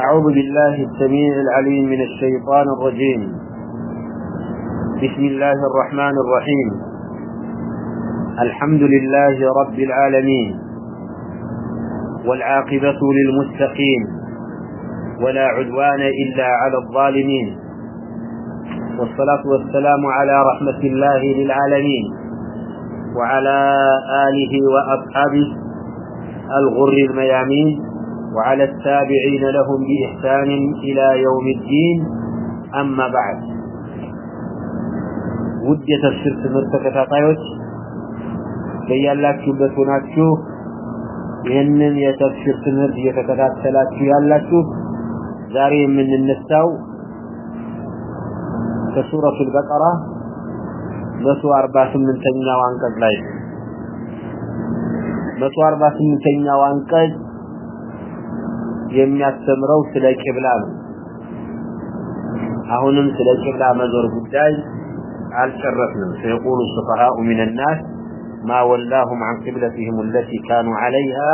أعوذ بالله السميع العليم من الشيطان الرجيم. بسم الله الرحمن الرحيم. الحمد لله رب العالمين. والعاقبة للمتقين. ولا عدوان إلا على الظالمين. والصلاة والسلام على رحمة الله للعالمين. وعلى آله وأصحابه الغر الميامين. وعلى التابعين لهم بإحسان إلى يوم الدين أما بعد ودية الشرك مرتكة طيوش በያላችሁበት ሆናችሁ ይህንን የተፍሲር ትምህርት እየተከታተላችሁ ያላችሁ ዛሬ የምንነሳው ከሱረቱ አልበቀራ መቶ አርባ ስምንተኛው አንቀጽ ላይ መቶ አርባ ስምንተኛው አንቀጽ የሚያስተምረው ስለ ቂብላ ነው። አሁንም ስለ ቂብላ መዞር ጉዳይ አልጨረስንም። سيقول السفهاء من الناس ما ولاهم عن قبلتهم التي كانوا عليها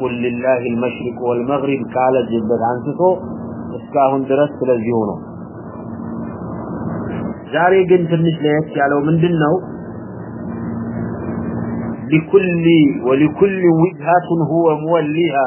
قل لله المشرق والمغرب قال جبل عنتو እስካሁን ድረስ ስለዚህ ሆኖ ዛሬ ግን ትንሽ ለየት ያለው ምንድነው? لكل ولكل وجهه هو موليها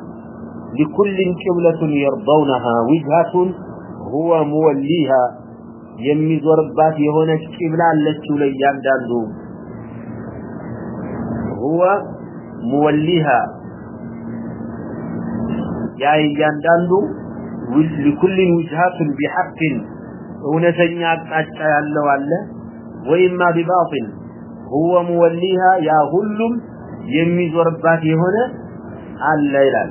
لكل قبلة يرضونها وجهة هو موليها የሚዞርባት የሆነች ቂብላ አለችው ለእያንዳንዱ هو موليها ያ እያንዳንዱ لكل وجهات بحق እውነተኛ አቅጣጫ ያለው አለ ወይማ بباطل هو موليها ያ ሁሉም የሚዞርባት የሆነ አለ ይላል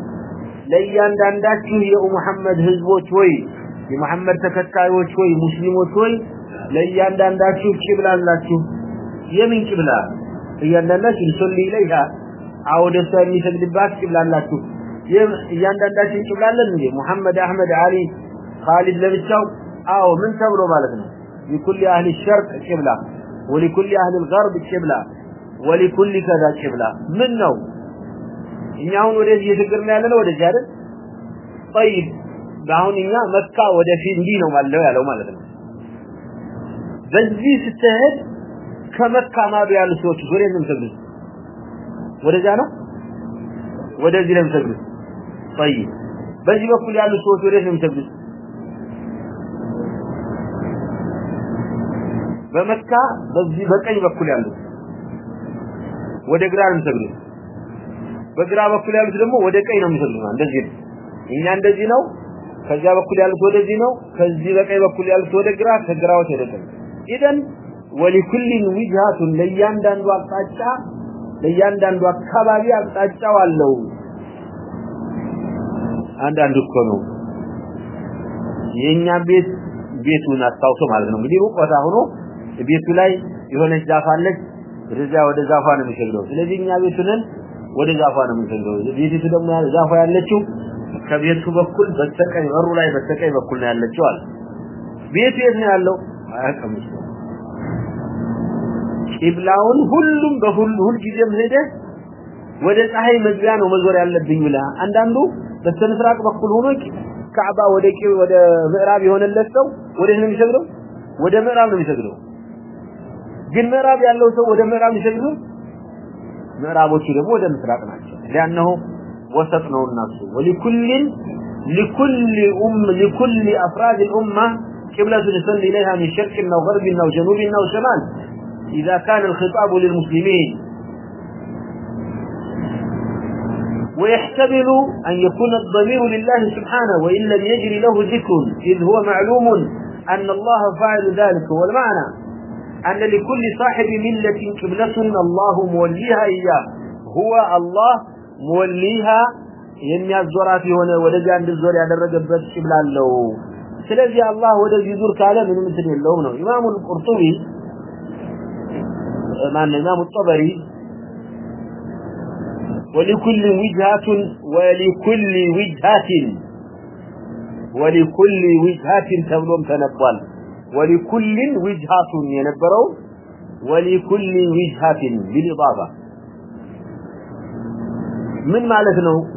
ለእያንዳንዳችሁ የሙሐመድ ህዝቦች ወይ የሙሐመድ ተከታዮች ወይ ሙስሊሞች ወይ ለእያንዳንዳችሁ ቂብላ አላችሁ የምን ቂብላ እያንዳንዳችሁ ይሰሊ ኢለይሃ አው ደሳ የሚሰግድባት ቂብላ አላችሁ እያንዳንዳችን ቂብላ አለን እንዴ ሙሐመድ አህመድ አሊ ኻሊድ ለብቻው አው ምን ተብሎ ማለት ነው لكل اهل الشرق قبلة ولكل اهل الغرب قبلة ولكل كذا قبلة من ነው እኛውን ወደዚህ እየተገርና ያለነው ወደዚህ አይደል طيب አሁን እኛ መካ ወደፊት እንዲህ ነው ማለት ያለው ማለት ነው በዚህ ስትሄድ ከመካ ማዶ ያሉ ሰዎች ወደ ነው የሚሰግዱት ወደዛ ነው ወደዚህ ነው የሚሰግዱት طيب በዚህ በኩል ያሉ ሰዎች ወደ ነው የሚሰግዱት በመካ በዚህ በቀኝ በኩል ያሉት ወደ ግራ ነው የሚሰግዱት በግራ በኩል ያሉት ደግሞ ወደ ቀኝ ነው የሚሰግዱት እንደዚህ ነው እኛ እንደዚህ ነው ከዚያ በኩል ያሉት ወደዚህ ነው ከዚህ በቀኝ በኩል ያሉት ወደ ግራ ከግራ ወደ ቀኝ ኢደን ولكل وجهات ለያንዳንዱ አቅጣጫ ለያንዳንዱ አካባቢ አቅጣጫው አለው አንዳንድ እኮ ነው የኛ ቤት ቤቱን አስታውሶ ማለት ነው እንግዲህ ሩቆታ ሆኖ ቤቱ ላይ የሆነች ዛፍ አለች ወደዛ ወደ ዛፏ ነው የሚሰግደው ስለዚህ እኛ ቤቱንን ወደ ዛፋ ነው የሚፈልገው ቤቲቱ ደግሞ ዛፋ ያለችው ከቤቱ በኩል በተቀይ ወሩ ላይ በተቀይ በኩል ነው ያለችው አለ ቤቱ የት ነው ያለው አያቀምሽ ኢብላውን ሁሉም በሁሉ ሁሉ ጊዜም ሄደ ወደ ፀሐይ መግቢያ ነው መዞር ያለብኝ ብላ አንዳንዱ በስተምስራቅ በኩል ሆኖ ከዓባ ወደ ቂ ወደ ምዕራብ የሆነለት ሰው ወደ እነም ይሰግደው ወደ ምዕራብ ነው የሚሰግደው ግን ምዕራብ ያለው ሰው ወደ ምዕራብ ይሰግደው ምዕራቦቹ ደግሞ ወደ ምስራቅ ናቸው። لانه وسط ነው الناس ولكل لكل ام لكل افراد الامه قبلة يصلي اليها من شرق او غرب او جنوب او شمال اذا كان الخطاب للمسلمين ويحتمل أن يكون الضمير لله سبحانه وإن لم يجري له ذكر إذ هو معلوم أن الله فاعل ذلك هو المعنى أن لكل صاحب ملة قبلة الله موليها إياه هو الله موليها የሚያዞራት የሆነ ወደዚያ እንድዞር ያደረገበት ቂብላ አለው ስለዚህ አላህ ወደዚህ ዙር ካለ ምንም እንትን የለውም ነው ኢማሙ ቁርጡቢ ማን ኢማሙ ጠበሪ ولكل وجهة ولكل وجهة ولكل وجهة تبلوم تنبال ولكل وجهة ينبرو ولكل وجهة بالإضافة من معنى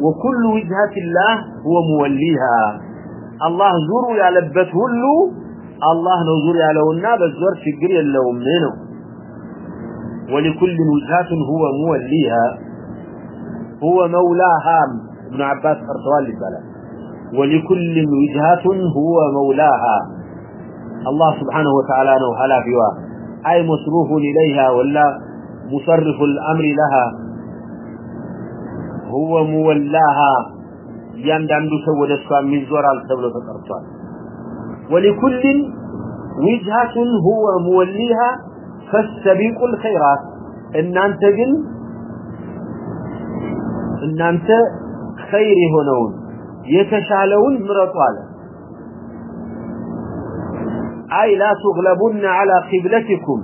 وكل وجهة الله هو موليها. الله زوروا يعلبته له الله نزور يعلونا بالزور شقر يلوم منه ولكل وجهة هو موليها. هو مولاها ابن عباس قرطوان للبلد. ولكل وجهة هو مولاها. الله سبحانه وتعالى نو فيوا أي مصروف إليها ولا مصرف الأمر لها. هو مولاها. يندم سود السوام من زورال تبلو تقرصان ولكل وجهة هو موليها فاستبيق الخيرات. إن أنت جن إن أنت خير هنون. يتشعلون مرطوالا አለ አይ ላ تغلبون على قبلتكم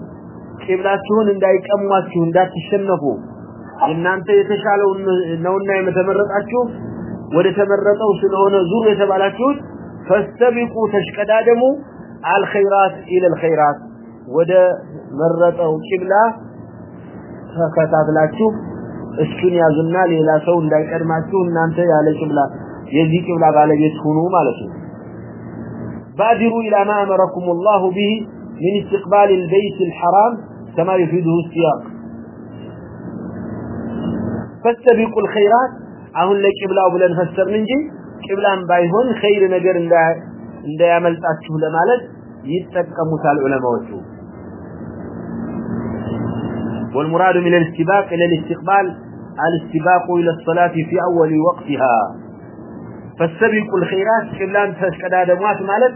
ቂብላችሁን እንዳይቀሟችሁ እንዳትሸነፉ እናንተ የተሻለውን ነውና የምትመረጣችሁ ወደ ተመረጠው ስለሆነ ዙር የተባላችሁት فاستبقوا تشقدادموا الخيرات الى الخيرات ወደ መረጠው ቂብላ ተከታትላችሁ እስኪን ያዙና ሌላ ሰው እንዳይቀድማችሁ እናንተ ያለ ቂብላ የዚህ ቂብላ ባለቤት ሁኑ ማለት ነው ባዲሩ ኢላ ማ አመረኩም الله به من استقبال البيت الحرام كما يفيده السياق فاستبقوا الخيرات አሁን ለቂብላው ብለን ፈሰርን እንጂ ቂብላን ባይሆን ኸይር ነገር እንዳያመልጣችሁ ለማለት ይጠቀሙታል ዑለማዎቹ والمراد من الاستباق إلى الاستقبال الاستباق إلى الصلاة في أول وقتها فاستبقوا الخيرات قبلان تشكدادمات مالت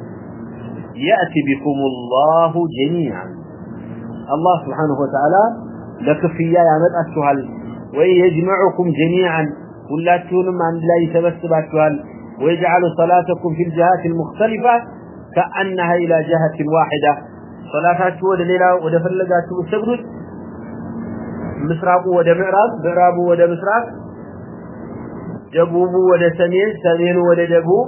يأتي بكم الله جميعا. الله سبحانه وتعالى لكفية يامتأتها ويجمعكم جميعا. كلاتهم عن لا يتبسباتها ويجعل صلاتكم في الجهات المختلفة كأنها إلى جهة واحدة. صلاتاتكم ودليلة ودفلقاتكم السبرد مسراب ودمعراب بعراب ودمسراب جبوب ودسمين سمين ودجبوب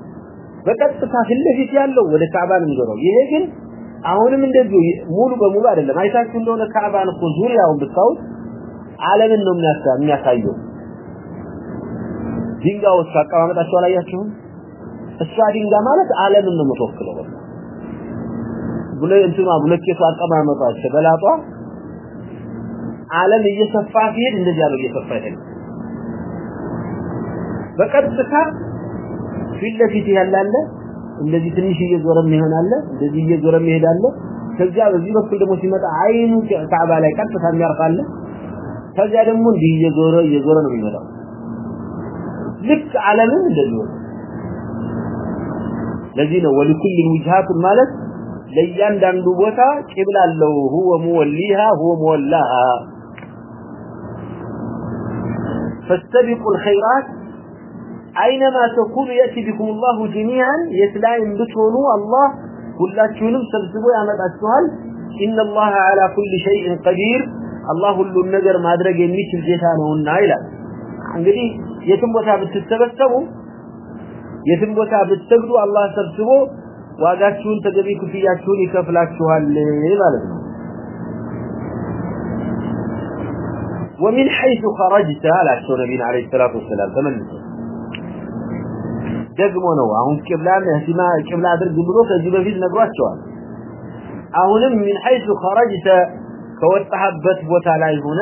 በቀጥታ ፊት ለፊት ያለው ወደ ካዕባ ነው የሚገረው ይሄ ግን አሁንም እንደዚህ ሙሉ በሙሉ አይደለም አይታችሁ እንደሆነ ካዕባን እኮ ዙሪያውን ብታውት ዓለምን ነው የሚያሳየው ዲንጋው ሳቀማመጣቸው አላያችሁ እሷ ዲንጋ ማለት ዓለምን ነው የምትወክለው ብለ እንትማ ብለከቱ አቀማመጣቸው በላጧ ዓለም እየሰፋ ሲሄድ እንደዚህ ያለው እየሰፋ ይሄድ በቀጥታ ፊት ለፊት ያላለ እንደዚህ ትንሽ እየዞረ ይሆናል እንደዚህ እየዞረ ይሄዳል ከዚያ በዚህ በኩል ደግሞ ሲመጣ አይኑ ካዕባ ላይ ቀጥታ የሚያርፋል ከዚያ ደግሞ እንዲህ እየዞረ እየዞረ ነው የሚመጣው ልክ ዓለምን እንደዚህ ነው ለዚህ ነው ወለኩል الوجهات ማለት ለእያንዳንዱ ቦታ ቂብላ አለው هو موليها هو مولاها فاستبقوا الخيرات اينما تكون ياتي بكم الله جميعا يتلاين بتونوا الله كلاتكم سبسبوا ያመጣችኋል ان الله على كل شيء قدير الله ሁሉ ነገር ማድረግ የሚችል ጌታ ነውና ይላል እንግዲህ የትም ቦታ ብትሰበሰቡ የትም ቦታ ብትሰግዱ አላህ ሰብስቦ ዋጋችሁን ተገቢ ክፍያችሁን ይከፍላችኋል ማለት ነው ومن حيث خرجت على النبي عليه الصلاه والسلام تمنى ደግሞ ነው አሁን ቂብላን ህሲማ ቂብላ አድርግ ብሎ ከዚህ በፊት ነግሯቸዋል አሁንም من حيث خرجت ከወጣህበት ቦታ ላይ ሆነ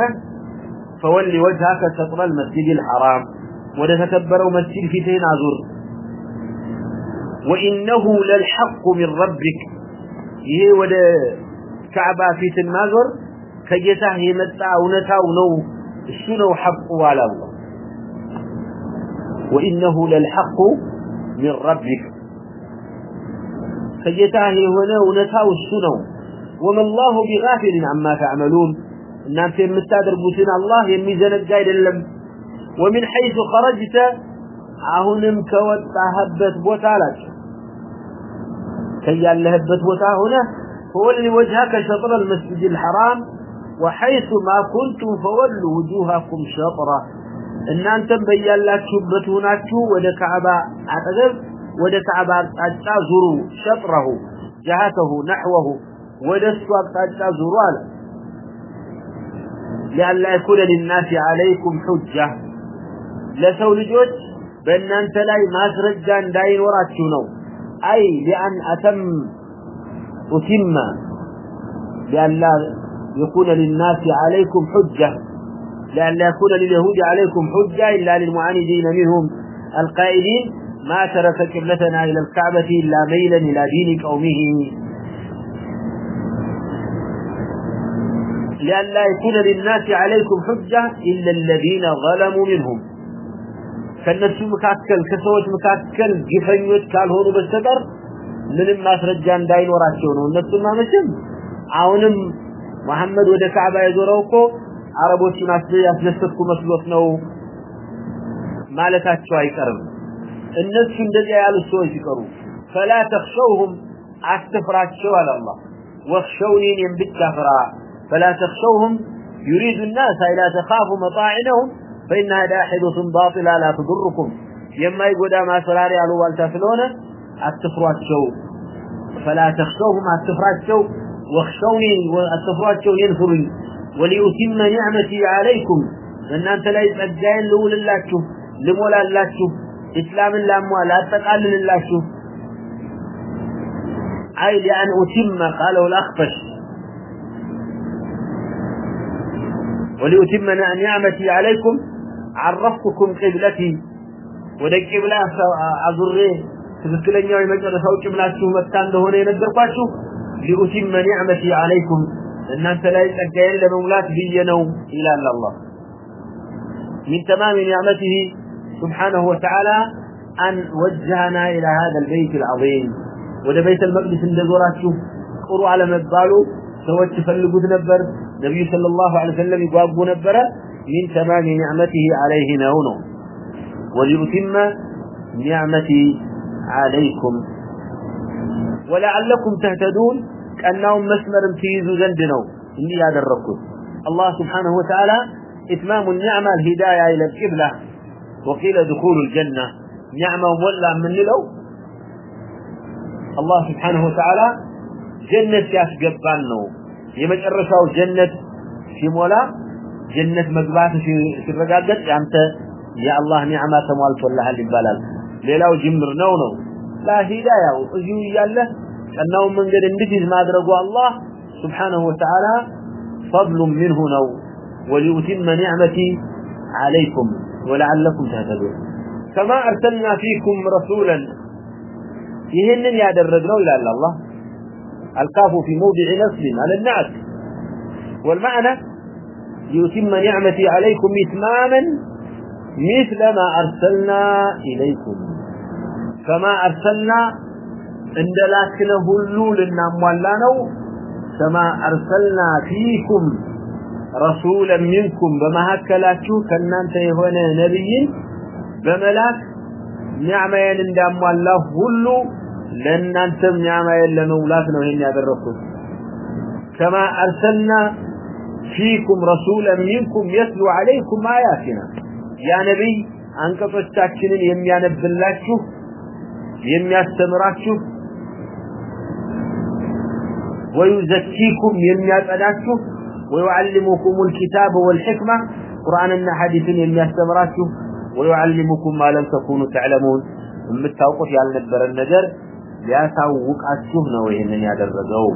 فولي وجهك شطر المسجد الحرام ወደ ተከበረው መስጂድ ፊትህን አዙር وانه للحق من ربك ይሄ ወደ ካዕባ ፊት ማዞር ከጌታህ የመጣ እውነታው ነው እሱ ነው ሐቁ አለ አላህ وانه للحق من ربك ከጌታህ የሆነ እውነታው እሱ ነው وما الله بغافل عما تعملون እናንተ የምታደርጉትን አላህ የሚዘነጋ አይደለም ومن حيث خرجت አሁንም ከወጣህበት ቦታ አላቸው ከያለህበት ቦታ ሆነ فولي وجهك شطر المسجد الحرام وحيث ما كنتم فولوا وجوهكم شطره እናንተም በእያላችሁበት ሆናችሁ ወደ ካዕባ አጠገብ ወደ ካዕባ አቅጣጫ ዙሩ ሸጥረሁ ጀሃተሁ ነሕወሁ ወደ እሱ አቅጣጫ ዙሩ አለ ሊአላ የኩነ ሊናስ ዓለይኩም ሑጃ ለሰው ልጆች በእናንተ ላይ ማስረጃ እንዳይኖራችሁ ነው አይ ሊአን አተም ኡቲማ ሊአላ የኩነ ሊናስ ዓለይኩም ሑጃ لأن يكون لليهود عليكم حجة إلا للمعاندين منهم القائلين ما ترك قبلتنا إلى الكعبة إلا ميلا إلى دين قومه لأن لا يكون للناس عليكم حجة إلا الذين ظلموا منهم ከነሱ መካከል ከሰዎች መካከል ግፈኞች ካልሆኑ በስተቀር ምንም ማስረጃ እንዳይኖራቸው ነው እነሱማ መቼም አሁንም መሐመድ ወደ ካዕባ የዞረው እኮ አረቦችን ያስደሰትኩ መስሎት ነው ማለታቸው አይቀርም እነሱ እንደዚያ ያሉት ሰዎች ሲቀሩ ፈላ ተኽሸውሁም አትፍራቸው አለ አላህ ወኽሸውኒ እኔን ብቻ ፍራ فلا تخشوهم يريد الناس إلا تخافوا مطاعنهم فإنها داحدة باطلة لا تضركم يما يقول ما سراري على والتافلون التفرات شو فلا تخشوهم التفرات شو واخشوني والتفرات شو ينفري وليتم نعمتي عليكم لأن أنت لا يتأجين لول الله شوف لمولا الله شوف إسلام الله لا تقلل الله شوف أي لأن أتم قاله الأخفش وليتم نعمتي عليكم عرفتكم قبلتي ወደ ቂብላ አዙሬ ትክክለኛው የመጨረሻው ቂብላችሁ መጣ እንደሆነ የነገርኳችሁ ሊኡቲመ ኒዕመቲ አለይኩም እናንተ ላይ ጸጋዬን ለመሙላት ብዬ ነው ይላል አላህ من تمام نعمته سبحانه وتعالى أن وجهنا إلى هذا البيت العظيم وده بيت المقدس እንደዞራችሁ ቅሩ አለመባሉ ሰዎች ፈልጉት ነበር ነብዩ ሰለላሁ ዐለይሂ ወሰለም ይጓጉ ነበረ من تمام نعمته عليه ነው وليتم نعمتي عليكم ولعلكم تهتدون كأنهم مسمر تيزوا زندنوا إني هذا الركض الله سبحانه وتعالى إتمام النعمة الهداية إلى القبلة وقيل دخول الجنة نعمة ولا من لو الله سبحانه وتعالى جنة ياسقبان نو يمجرشوا جنة في مولا جنة مقبات في الرقاقات أنت يا الله نعمة تموالت والله اللي بلال ليلة جمر نو نو لا هداية وزيو ياله أنه من قد اندفز ما أدرقوا الله سبحانه وتعالى فضل منه نو وليتم نعمتي عليكم ولعلكم تهتدون. كما أرسلنا فيكم رسولا. يهنن يا درقنا إلى الله. القاف في موضع نصب على النعت. والمعنى يتم نعمتي عليكم إتماما مثل ما أرسلنا إليكم. كما أرسلنا عند لكن هلو لنا مولانو كما أرسلنا فيكم رسولا منكم بما هكلاكو كنانت يهونا نبي بملاك نعمة يندام والله هلو لن أنتم نعمة يلا مولاتنا وهن يدركم كما أرسلنا فيكم رسولا منكم يتلو عليكم آياتنا يا ويزكيكم يميان أناكشو ويعلمكم الكتاب والحكمة قرآن النحديث يميان استمراكشو ويعلمكم ما لم تكونوا تعلمون متوقف يعني نبر النجر ሊያሳውቅ አችሁ ነው ይሄንን ያደረገው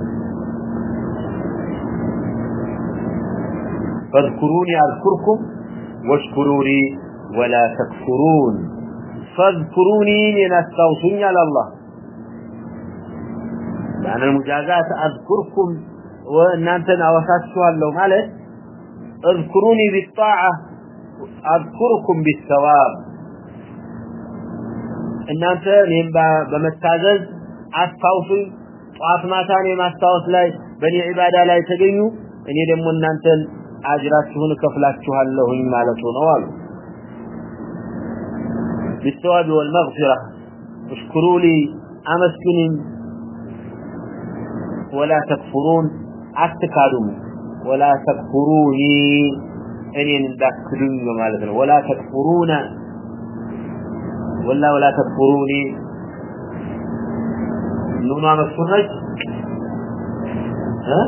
فاذكروني اذكركم واشكروا لي ولا تكفرون فاذكروني لنستوصوني على الله لأن المجازات أذكركم وأن أنت أوساتشوا له مالك اذكروني بالطاعة أذكركم بالثواب أن أنت لهم بمتازز أستوصل طواف ما ما استوصل بني عبادة لا يتقينوا أني لهم أن أنت أجراتشون كفلاتشوا بالثواب والمغفرة اشكروا لي أمسكني ولا تكفرون. أتكادم ولا تكفروني أني ندكدون مالتنا ولا تكفرون. ولا ولا تكفروني. نونا مكفرنج ها؟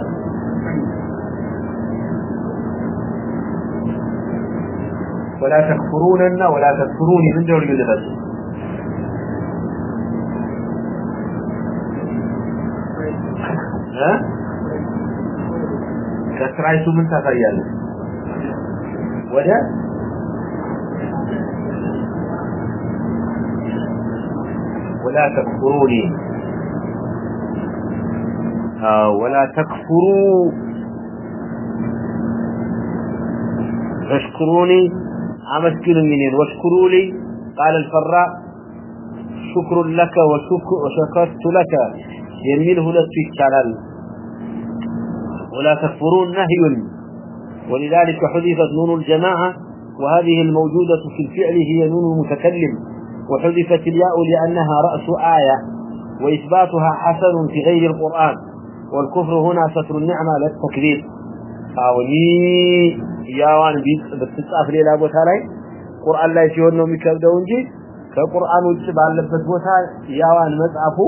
ولا تكفروننا ولا تكفروني. من دون يلبس ها? كسرايتو من تغير وده ولا تكفروني ولا تكفروا فاشكروني أمسكن منين واشكروا لي قال الفراء شكر لك وشكر وشكرت لك يميله للتشالل ولا تكفرون نهي. ولذلك حذفت نون الجماعة، وهذه الموجودة في الفعل هي نون المتكلم وحذفت الياء لأنها رأس آية، وإثباتها حسن في غير القرآن. والكفر هنا ستر النعمة للتكذيب. أولي ياوان بتتصاف لي لابو تالاي قرآن لا يشيون نومي كبدو انجي كقرآن وجب على لبت بوتا ياوان مصعفو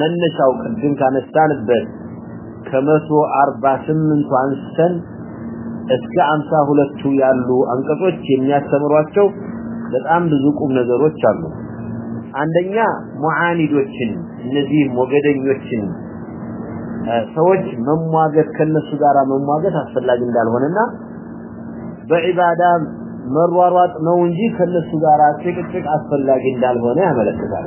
መነሻው ቅድም ካነሳንበት ከመቶ አርባ ስምንቱ አንስተን እስከ አምሳ ሁለቱ ያሉ አንቀጾች የሚያስተምሯቸው በጣም ብዙ ቁም ነገሮች አሉ። አንደኛ ሙዓኒዶችን እነዚህም ወገደኞችን ሰዎች መሟገት ከነሱ ጋር መሟገት አስፈላጊ እንዳልሆነና በዒባዳ መሯሯጥ ነው እንጂ ከነሱ ጋር ጭቅጭቅ አስፈላጊ እንዳልሆነ ያመለክታል።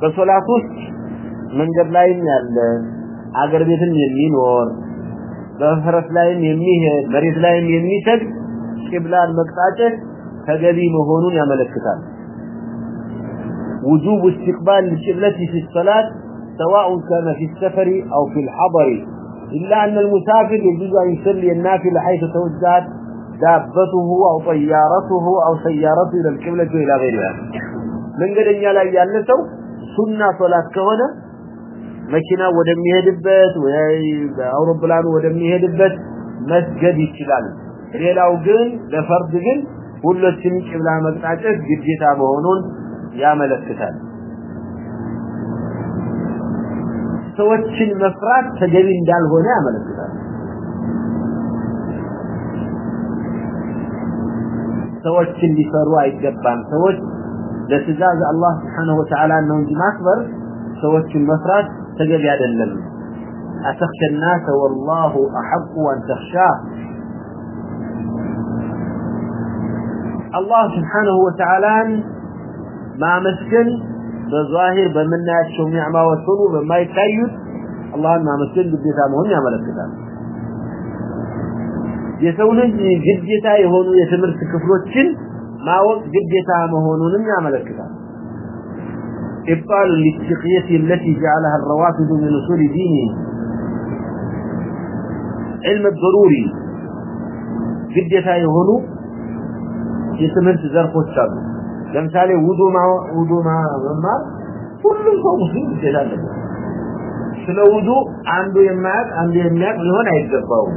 በሶላት ውስጥ መንገድ ላይም ያለ አገር ቤትም የሚኖር በፈረስ ላይም የሚሄድ መሬት ላይም የሚሰግድ ቂብላን መቅጣጨት ተገቢ መሆኑን ያመለክታል وجوب استقبال القبلة في الصلاة سواء كان في السفر أو في الحضر إلا أن المسافر يجوز أن يصلي النافلة حيث توجهت دابته أو طيارته أو سيارته إلى القبلة إلى غيرها من قد أن يلا يالسو ሱና ሶላት ከሆነ መኪና ወደሚሄድበት ወይ አውሮፕላን ወደሚሄድበት መስገድ ይችላል ሌላው ግን ለፈርድ ግን ሁሉችም ቂብላ መጣጨት ግዴታ መሆኑን ያመለክታል ሰዎችን መፍራት ተገቢ እንዳልሆነ ያመለክታል ሰዎችን ሊፈሩ አይገባም ሰዎች ለትእዛዝ አላህ Subhanahu Wa Ta'ala ነው እንጂ ማክበር ሰዎችን መፍራት ተገቢ አይደለም። أتخشى الناس والله أحق أن تخشاه الله سبحانه وتعالى ما مسكن بظاهر بمناياتهم نعمة وسلو بما يتأيد الله ما مسكن بديتا مهم يا ملك كتاب የሰው ልጅ ግዴታ የሆኑ የትምህርት ማወቅ ግዴታ መሆኑንም ያመለክታል إبطال الاستقية التي جعلها الروافض من أصول دينه علم الضروري جدتا يهونو የትምህርት ዘርፎች አሉ ለምሳሌ ውዱ ውዱ መማር ሁሉም ሰው ሙስሊም ግዴታ አለበት ስለ ውዱ አንዱ የማያውቅ አንዱ የሚያውቅ ሊሆን አይገባውም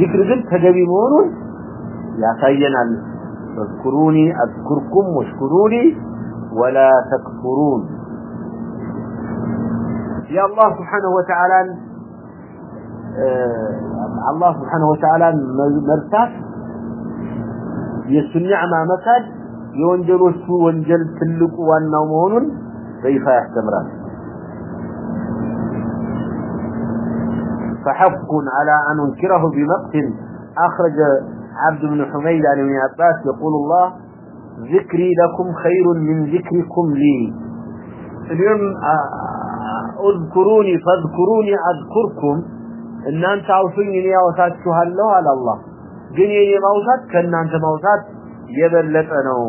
ذكر ግን ተገቢ መሆኑን ያሳየናል فاذكروني اذكركم واشكروني ولا تكفرون يا الله سبحانه وتعالى الله سبحانه وتعالى مرتاح የሱ ኒዕማ መካድ የወንጀሎቹ ወንጀል ትልቁ ዋናው መሆኑን በይፋ ያስተምራል فحق على أن ننكره بمقت. أخرج عبد بن حميد عن ابن عباس يقول الله، ذكري لكم خير من ذكركم لي. اليوم اذكروني فاذكروني أذكركم. إن أنت عوصيني يا وساتشها الله على الله قنيني موسات كأن أنت موسات يبلتنه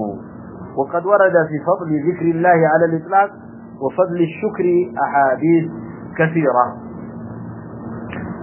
وقد ورد في فضل ذكر الله على الإطلاق وفضل الشكر أحاديث كثيرة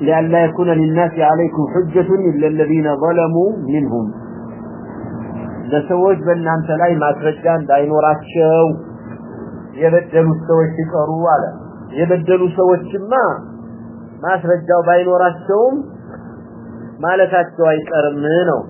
لئلا يكون للناس عليكم حجة إلا الذين ظلموا منهم ለሰዎች በእናንተ ላይ ማስረጃ እንዳይኖራቸው የበደሉ ሰዎች ሲቀሩ አለ የበደሉ ሰዎችማ ማስረጃው ባይኖራቸውም ማለታቸው አይቀርም ነው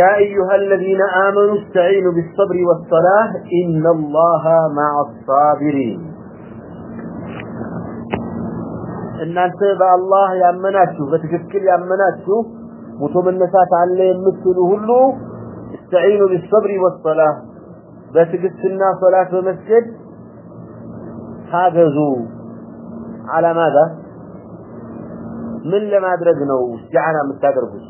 يا أيها الذين آمنوا استعينوا بالصبر والصلاة إن الله مع الصابرين. إن أنت بأ الله يأمناته فتكفكر يأمناته متمنسات عن لي يمثله له استعينوا بالصبر والصلاة. بتكفلنا صلاة ومسجد حافظوا على ماذا؟ من لما أدرقنا جعنا مستقربش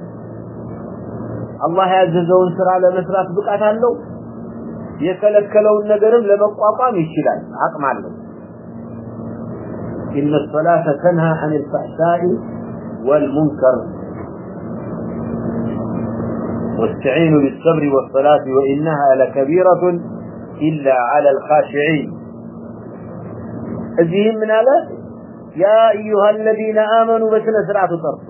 አላህ ያዘዘውን ስራ ለመስራት ብቃት አለው የከለከለውን ነገርም ለመቋቋም ይችላል አቅም አለው إن الصلاة تنهى عن الفحشاء والمنكر واستعينوا بالصبر والصلاة وإنها لكبيرة إلا على الخاشعين أزيهم من هذا يا أيها الذين آمنوا بسنة سرعة طرفوا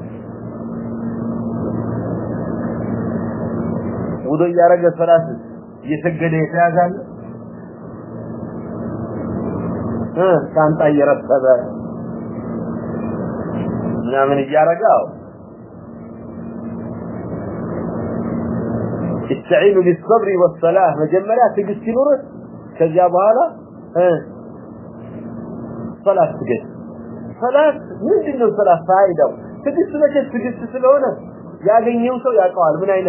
ውዶ እያረገ ሰላት እየሰገደ የተያዛል እ ሳንጣ እየረሰበ ምናምን እያረጋው استعينوا بالصبر والصلاة مجمرة تقسي نورة كذا بهالا صلاة تقس صلاة من دين الصلاة فائدة تقس مجد تقس سلونة يا جن يوسو يا قوال من أين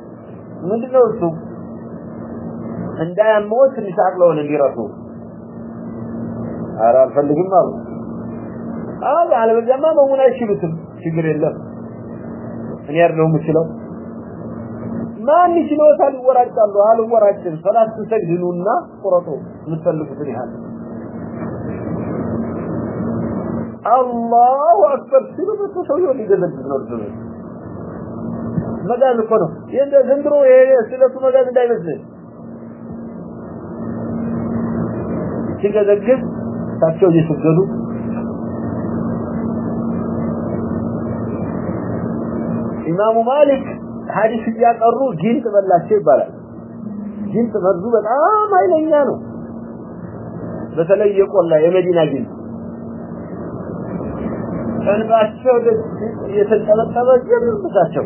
ምንድነው እሱ እንዳይሞት ሊሳቅለው ነው ሊረፉ አራ አልፈልግም አሉ አዎ አለበለዚያማ መሆን አይችሉትም ችግር የለም እኔ ያር ነው የምችለው ማን ይችላል ወራጫሉ አሉ ወራጭን ሰላስ ሰግድኑና ቁረጡ የምትፈልጉትን ያህል አላሁ አክበር ሲሉ ሰውየው ሊደለግ ነው ድምፅ መጋዝ እኮ ነው። ይህ እንደ ዘንድሮ የስለቱ መጋዝ እንዳይመስል ሲገዘግዝ እሳቸው እየሰገዱ ኢማሙ ማሊክ ሀዲስ እያቀሩ ጊንጥ በላቸው ይባላል። ጊንጥ መርዙ በጣም ኃይለኛ ነው። በተለይ የቆላ የመዲና ጊንጥ እንባቸው እየተንጠበጠበ ጀምር ብሳቸው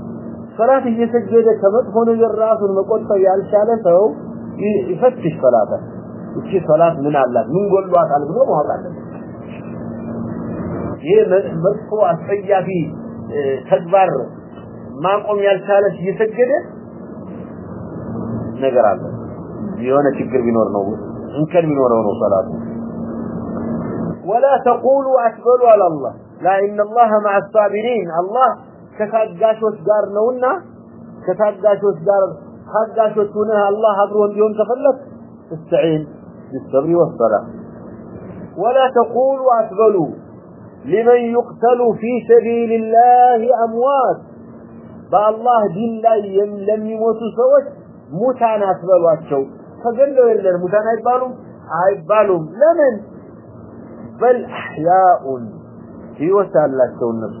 ሶላት እየሰገደ ከመጥፎ ነገር ራሱን መቆጠብ ያልቻለ ሰው ይፈትሽ ሶላተ እቺ ሶላት ምን አላት ምን ጎሏታል ብሎ ማወቅ አለበት ይሄ መጥፎ አስጸያፊ ተግባር ማቆም ያልቻለች እየሰገደ ነገር አለ የሆነ ችግር ቢኖር ነው እንከን ቢኖረው ነው ሶላቱ ولا تقولوا اكبروا على الله لا ان الله مع الصابرين الله ከታጋሾች ጋር ነውና ከታጋሾች ጋር ታጋሾች ሆነ አላህ አብሮ እንዲሆን ከፈለክ استعين بالصبر والصلاه ولا تقولوا اكبروا لمن يقتل في سبيل الله اموات بالله دين لا لم يموتوا سوت ሙታን አትበሏቸው ተገለው የለን ሙታን አይባሉም አይባሉም ለምን በል አህያኡን ህይወት አላቸው እነሱ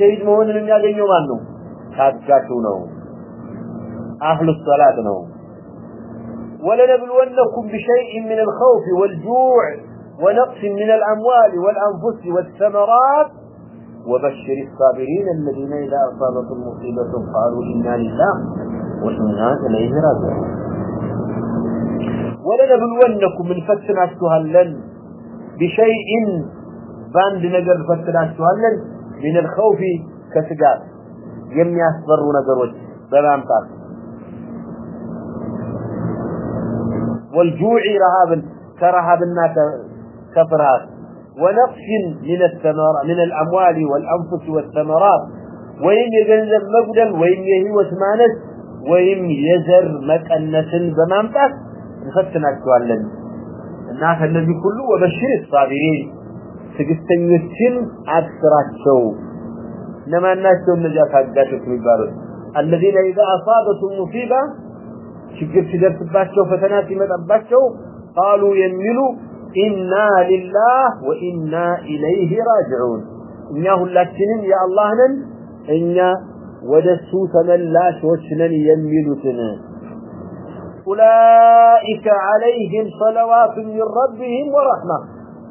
ሸሂድ መሆንን የሚያገኘው ማን ነው ታጋሹ ነው አህሉ ሰላት ነው ولنبلونكم بشيء من الخوف والجوع ونقص من الأموال والأنفس والثمرات وبشر الصابرين الذين إذا أصابتهم مصيبة قالوا إنا لله وإنا إليه راجعون ولنبلونكم من فتناتها لن بشيء باند نجر فتناتها لن من الخوف كسجار يمي أصبر نجروج بلامتات والجوع رهاب كرهاب الناس كفرات ونقص من الثمر من الأموال والأنفس والثمرات وإن يجنزب مقدل وإن يهوة مانس وإن يزر مكأنة بمامتات እንፈትናቸዋለን እና ከነዚህ ሁሉ ወበሽር الصابرين ትግስተኞችን አብስራቸው እነማን ናቸው እነዚያ ታጋሾች የሚባሉት الذين اذا اصابتهم مصيبه ችግር ሲደርስባቸው ፈተና ሲመጣባቸው قالوا የሚሉ ኢና ሊላህ ወኢና ኢለይህ ራጅዑን እኛ ሁላችንም የአላህ ነን እኛ ወደሱ ተመላሾች ነን የሚሉትን أولئك عليهم صلوات من ربهم ورحمة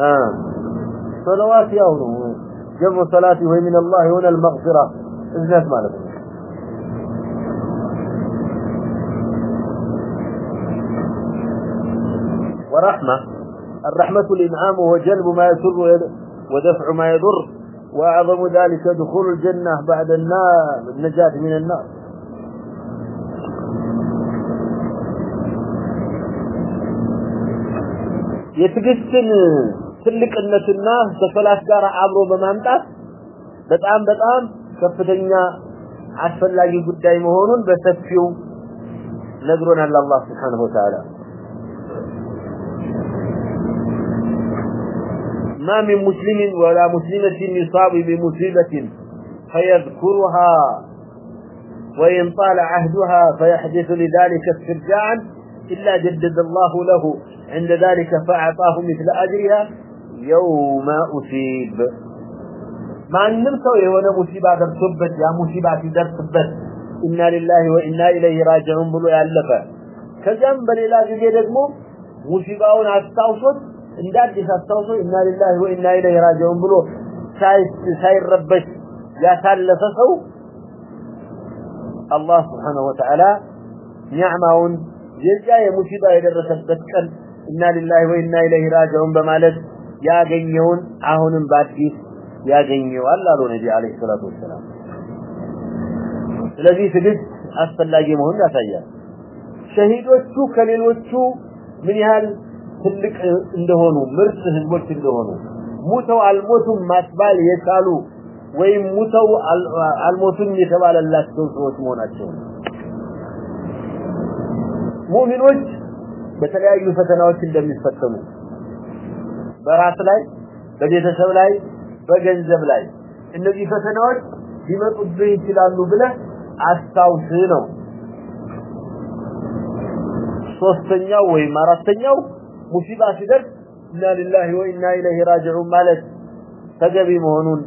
ہاں صلوات يوم جمع صلاتي وهي من الله هنا المغفرة إذنات مالك ورحمة الرحمة الإنعام هو جلب ما يسر ودفع ما يضر، وأعظم ذلك دخول الجنة بعد النار، النجاة من النار۔ የትግስትን ትልቅነትና ከሰላት ጋር አብሮ በማምጣት በጣም በጣም ከፍተኛ አስፈላጊ ጉዳይ መሆኑን በሰፊው ነግሮናል አላህ Subhanahu Wa Ta'ala ما من مسلم ولا مسلمة يصاب بمصيبة فيذكرها وإن طال عهدها فيحدث لذلك استرجاعا إلا جدد الله له عند ذلك فأعطاه مثل أجرها يوم أصيب. ما أنم سوي وانا مصيبة درسبت، يا مصيبة درسبت. إنا لله وإنا إليه راجعون بلو يألفا كجان بل إلا جديدك مو مصيبة وانا استوصد إن ذلك استوصد إنا لله وإنا إليه راجعون بلو. ساير ربك يا سالة سو الله سبحانه وتعالى نعمه نعمة يجا إلى الرسل كالب እና ለላህ ወይና ኢለይሂ ራጂዑን በማለት ያገኘውን አሁንም ባዲስ ያገኘዋል አሉ ነብይ አለይሂ ሰላቱ ወሰለም ስለዚህ ትግስት አስፈላጊ መሆኑን ያሳያል ሸሂዶቹ ከሌሎቹ ምን ያህል ትልቅ እንደሆኑ ምርጥ ህዝቦች እንደሆኑ ሙተው አልሞቱም ማስባል የቻሉ ወይም ሙተው አልሞቱም የተባለላቸው ሰዎች መሆናቸው ሙእሚኖች በተለያዩ ፈተናዎች እንደሚፈተኑ በራስ ላይ በቤተሰብ ላይ በገንዘብ ላይ እነዚህ ፈተናዎች ሊመጡብህ ይችላሉ ብለህ አስታውስ ነው ሶስተኛው ወይም አራተኛው ሙሲባ ሲደርስ ኢና ሊላሂ ወኢና ኢለይሂ ራጂዑን ማለት ተገቢ መሆኑን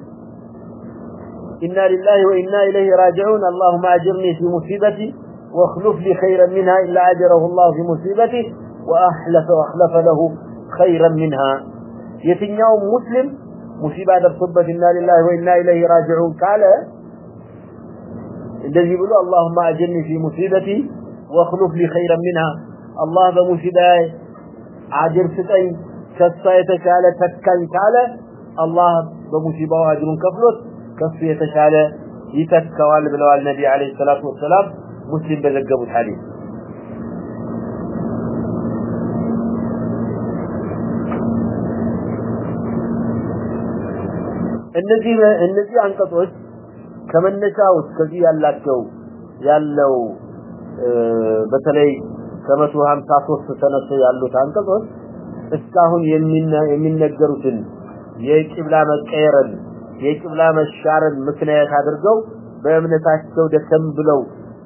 ኢና ሊላሂ ወኢና ኢለይሂ ራጂዑን اللهم اجرني في مصيبتي واخلف لي خيرا منها إلا أجره الله في مصيبته وأحلف وأخلف له خيرا منها. يتنياو مسلم، مصيبة دبصبة إنا لله وإنا إليه راجعون. قال، الذي يقول، اللهم أجرني في مصيبتي واخلف لي خيرا منها. الله بمصيبة عجر ستين. كسا يتشال تكن قال الله بمصيبة وأجر كفلت. كسا يتشال يتكوال بلوال النبي عليه الصلاة والسلام. مسلم بذقبوا الحديث እነዚህ እነዚህ አንቀጾች ከመነሻው እስከዚህ ያላቸው ያለው በተለይ ከመቶ ሀምሳ ሶስት ተነሱ ያሉት አንቀጾች እስካሁን የሚነገሩትን የቂብላ መቀየርን የቂብላ መሻርን ምክንያት አድርገው በእምነታቸው ደከም ብለው